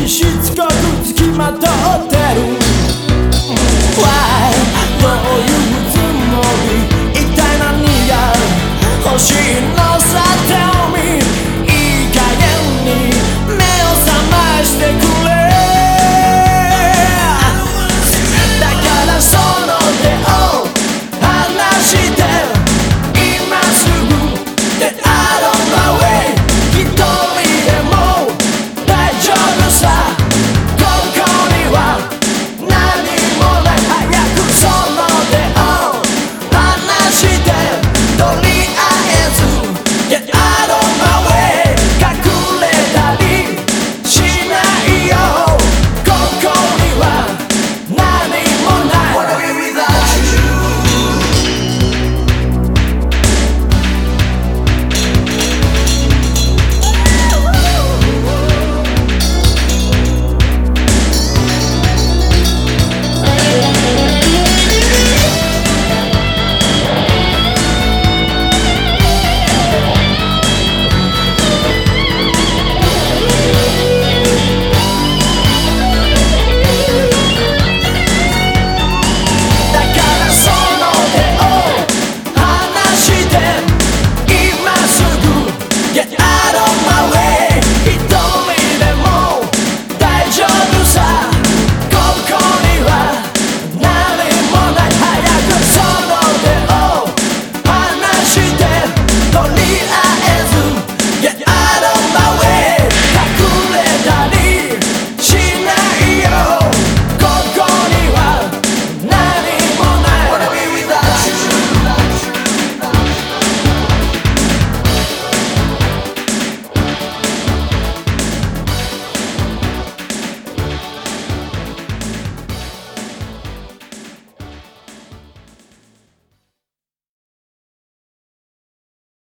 にしつこく付きまとってる